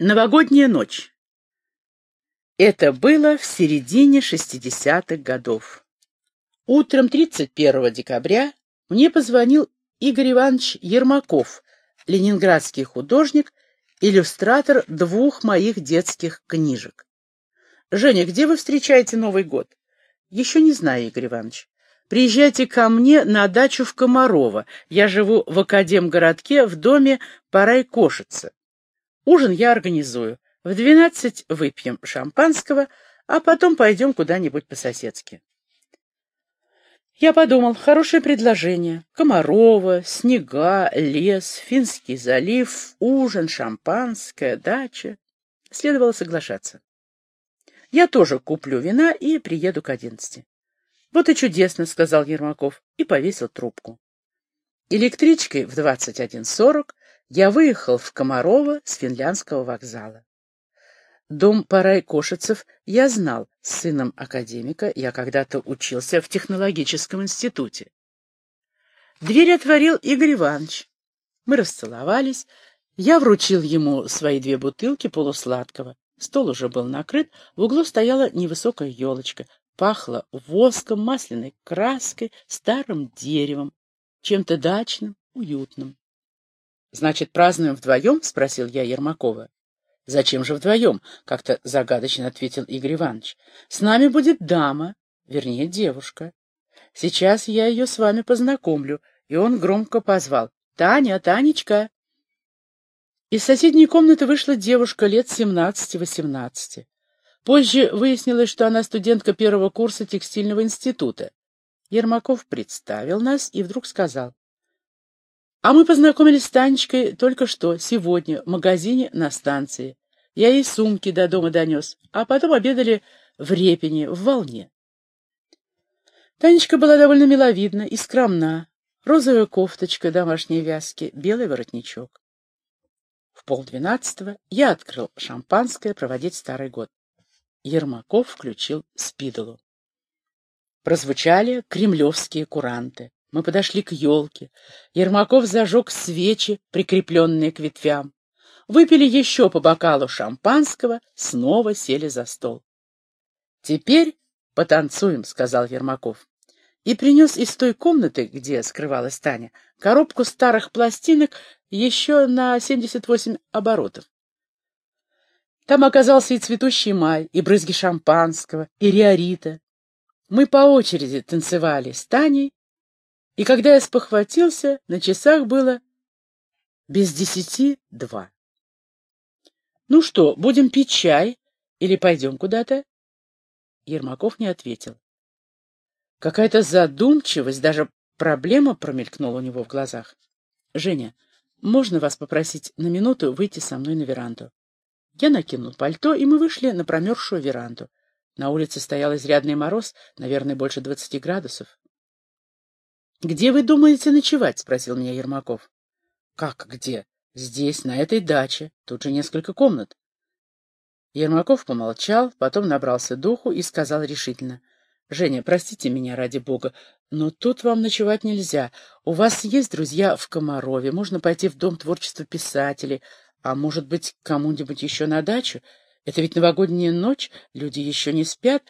Новогодняя ночь. Это было в середине 60-х годов. Утром 31 декабря мне позвонил Игорь Иванович Ермаков, ленинградский художник, иллюстратор двух моих детских книжек. «Женя, где вы встречаете Новый год?» «Еще не знаю, Игорь Иванович. Приезжайте ко мне на дачу в Комарово. Я живу в Академгородке в доме Парай-Кошица. Ужин я организую. В двенадцать выпьем шампанского, а потом пойдем куда-нибудь по-соседски. Я подумал, хорошее предложение. Комарова, снега, лес, Финский залив, ужин, шампанское, дача. Следовало соглашаться. Я тоже куплю вина и приеду к одиннадцати. Вот и чудесно, — сказал Ермаков и повесил трубку. Электричкой в двадцать один сорок я выехал в Комарово с финляндского вокзала. Дом Парай-Кошицев я знал, с сыном академика я когда-то учился в технологическом институте. Дверь отворил Игорь Иванович. Мы расцеловались, я вручил ему свои две бутылки полусладкого. Стол уже был накрыт, в углу стояла невысокая елочка, пахло воском, масляной краской, старым деревом, чем-то дачным, уютным. «Значит, празднуем вдвоем?» — спросил я Ермакова. «Зачем же вдвоем?» — как-то загадочно ответил Игорь Иванович. «С нами будет дама, вернее, девушка. Сейчас я ее с вами познакомлю». И он громко позвал. «Таня, Танечка!» Из соседней комнаты вышла девушка лет семнадцати-восемнадцати. Позже выяснилось, что она студентка первого курса текстильного института. Ермаков представил нас и вдруг сказал. А мы познакомились с Танечкой только что, сегодня, в магазине на станции. Я ей сумки до дома донес, а потом обедали в Репине, в Волне. Танечка была довольно миловидна и скромна. Розовая кофточка домашней вязки, белый воротничок. В полдвенадцатого я открыл шампанское проводить старый год. Ермаков включил спидолу. Прозвучали кремлевские куранты. Мы подошли к елке. Ермаков зажег свечи, прикрепленные к ветвям. Выпили еще по бокалу шампанского, снова сели за стол. «Теперь потанцуем», — сказал Ермаков. И принес из той комнаты, где скрывалась Таня, коробку старых пластинок еще на 78 оборотов. Там оказался и цветущий май, и брызги шампанского, и риорита. Мы по очереди танцевали с Таней и когда я спохватился, на часах было без десяти два. «Ну что, будем пить чай или пойдем куда-то?» Ермаков не ответил. Какая-то задумчивость, даже проблема промелькнула у него в глазах. «Женя, можно вас попросить на минуту выйти со мной на веранду?» Я накинул пальто, и мы вышли на промерзшую веранду. На улице стоял изрядный мороз, наверное, больше двадцати градусов. «Где вы думаете ночевать?» — спросил меня Ермаков. «Как где? Здесь, на этой даче. Тут же несколько комнат». Ермаков помолчал, потом набрался духу и сказал решительно. «Женя, простите меня ради бога, но тут вам ночевать нельзя. У вас есть друзья в Комарове, можно пойти в Дом творчества писателей, а может быть, кому-нибудь еще на дачу? Это ведь новогодняя ночь, люди еще не спят.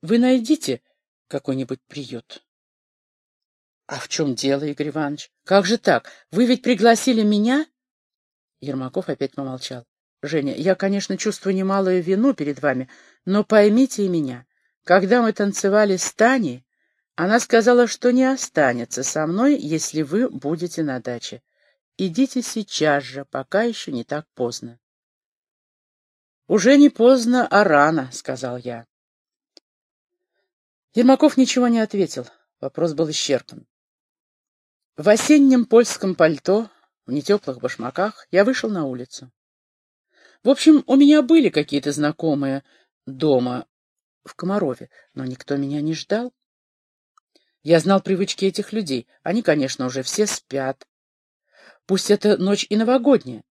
Вы найдите какой-нибудь приют». — А в чем дело, Игорь Иванович? Как же так? Вы ведь пригласили меня? Ермаков опять помолчал. — Женя, я, конечно, чувствую немалую вину перед вами, но поймите и меня. Когда мы танцевали с Таней, она сказала, что не останется со мной, если вы будете на даче. Идите сейчас же, пока еще не так поздно. — Уже не поздно, а рано, — сказал я. Ермаков ничего не ответил. Вопрос был исчерпан. В осеннем польском пальто, в нетеплых башмаках, я вышел на улицу. В общем, у меня были какие-то знакомые дома в Комарове, но никто меня не ждал. Я знал привычки этих людей. Они, конечно, уже все спят. Пусть это ночь и новогодняя.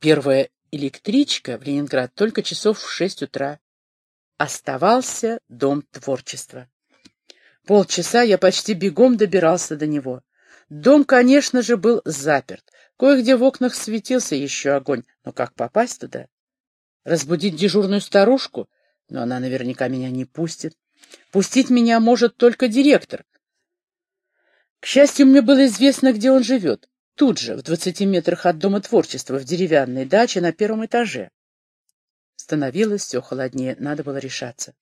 Первая электричка в Ленинград только часов в шесть утра. Оставался дом творчества. Полчаса я почти бегом добирался до него. Дом, конечно же, был заперт. Кое-где в окнах светился еще огонь, но как попасть туда? Разбудить дежурную старушку? Но она наверняка меня не пустит. Пустить меня может только директор. К счастью, мне было известно, где он живет. Тут же, в двадцати метрах от Дома творчества, в деревянной даче на первом этаже. Становилось все холоднее, надо было решаться.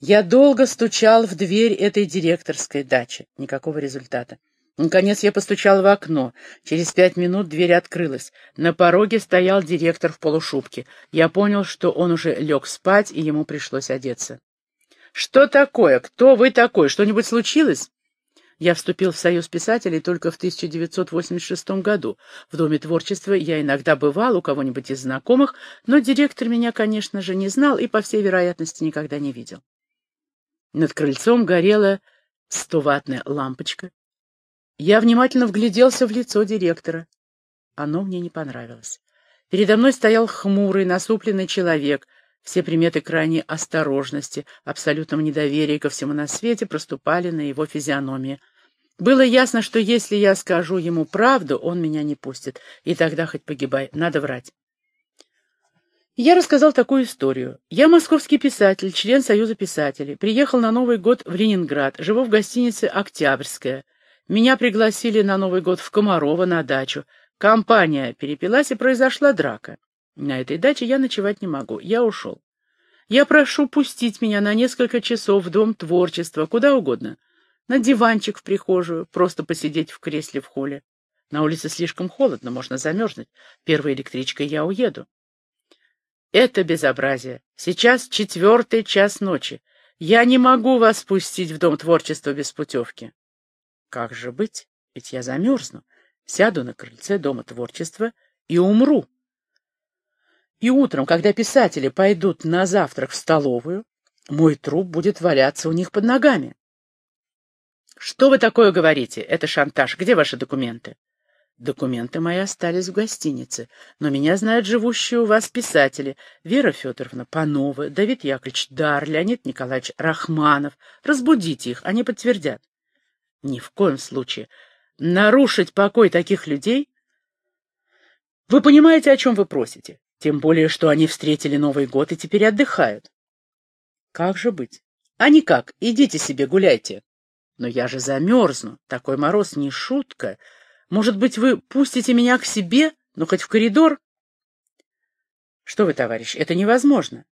Я долго стучал в дверь этой директорской дачи. Никакого результата. Наконец я постучал в окно. Через пять минут дверь открылась. На пороге стоял директор в полушубке. Я понял, что он уже лег спать, и ему пришлось одеться. «Что такое? Кто вы такой? Что-нибудь случилось?» Я вступил в Союз писателей только в 1986 году. В Доме творчества я иногда бывал у кого-нибудь из знакомых, но директор меня, конечно же, не знал и, по всей вероятности, никогда не видел. Над крыльцом горела стоватная лампочка. Я внимательно вгляделся в лицо директора. Оно мне не понравилось. Передо мной стоял хмурый, насупленный человек. Все приметы крайней осторожности, абсолютного недоверия ко всему на свете проступали на его физиономии. Было ясно, что если я скажу ему правду, он меня не пустит. И тогда хоть погибай, надо врать. Я рассказал такую историю. Я московский писатель, член Союза писателей. Приехал на Новый год в Ленинград, живу в гостинице «Октябрьская». Меня пригласили на Новый год в Комарово на дачу. Компания перепилась, и произошла драка. На этой даче я ночевать не могу. Я ушел. Я прошу пустить меня на несколько часов в Дом творчества, куда угодно. На диванчик в прихожую, просто посидеть в кресле в холле. На улице слишком холодно, можно замерзнуть. Первой электричкой я уеду. Это безобразие. Сейчас четвертый час ночи. Я не могу вас пустить в Дом творчества без путевки. Как же быть? Ведь я замерзну. Сяду на крыльце Дома творчества и умру. И утром, когда писатели пойдут на завтрак в столовую, мой труп будет валяться у них под ногами. Что вы такое говорите? Это шантаж. Где ваши документы? Документы мои остались в гостинице, но меня знают живущие у вас писатели. Вера Федоровна Панова, Давид Яковлевич Дар, Леонид Николаевич Рахманов. Разбудите их, они подтвердят. Ни в коем случае. Нарушить покой таких людей? Вы понимаете, о чем вы просите? Тем более, что они встретили Новый год и теперь отдыхают. Как же быть? А никак, идите себе гуляйте. Но я же замерзну, такой мороз не шутка. Может быть, вы пустите меня к себе, ну, хоть в коридор? Что вы, товарищ, это невозможно.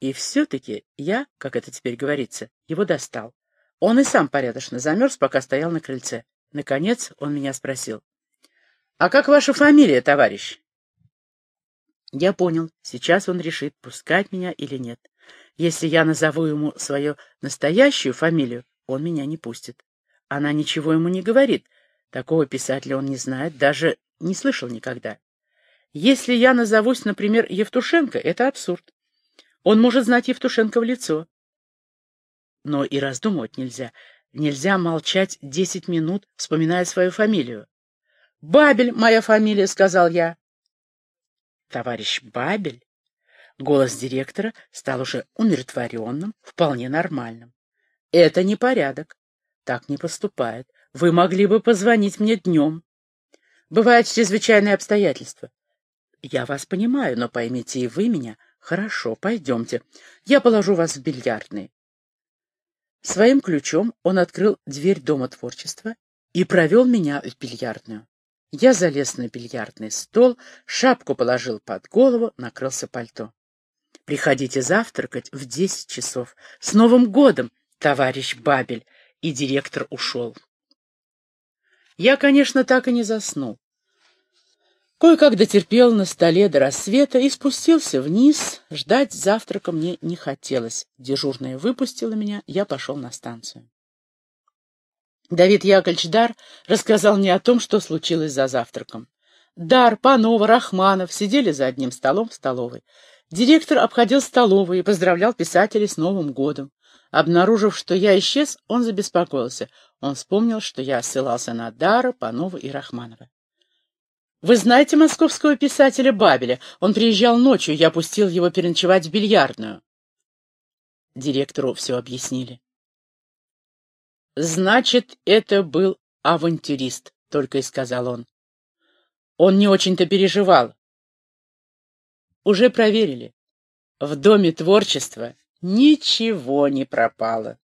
И все-таки я, как это теперь говорится, его достал. Он и сам порядочно замерз, пока стоял на крыльце. Наконец он меня спросил. — А как ваша фамилия, товарищ? Я понял, сейчас он решит, пускать меня или нет. Если я назову ему свою настоящую фамилию, он меня не пустит. Она ничего ему не говорит, Такого писателя он не знает, даже не слышал никогда. Если я назовусь, например, Евтушенко, это абсурд. Он может знать Евтушенко в лицо. Но и раздумывать нельзя. Нельзя молчать десять минут, вспоминая свою фамилию. «Бабель — моя фамилия», — сказал я. «Товарищ Бабель?» Голос директора стал уже умиротворенным, вполне нормальным. «Это не порядок. Так не поступает. Вы могли бы позвонить мне днем. Бывают чрезвычайные обстоятельства. Я вас понимаю, но поймите и вы меня. Хорошо, пойдемте. Я положу вас в бильярдный. Своим ключом он открыл дверь Дома творчества и провел меня в бильярдную. Я залез на бильярдный стол, шапку положил под голову, накрылся пальто. «Приходите завтракать в десять часов. С Новым годом, товарищ Бабель!» И директор ушел. Я, конечно, так и не заснул. Кое-как дотерпел на столе до рассвета и спустился вниз. Ждать завтрака мне не хотелось. Дежурная выпустила меня, я пошел на станцию. Давид Яковлевич Дар рассказал мне о том, что случилось за завтраком. Дар, Панова, Рахманов сидели за одним столом в столовой. Директор обходил столовую и поздравлял писателей с Новым годом. Обнаружив, что я исчез, он забеспокоился. Он вспомнил, что я ссылался на Дара, Панова и Рахманова. «Вы знаете московского писателя Бабеля? Он приезжал ночью, я пустил его переночевать в бильярдную». Директору все объяснили. «Значит, это был авантюрист», — только и сказал он. он не очень-то переживал. Уже проверили. В Доме творчества ничего не пропало.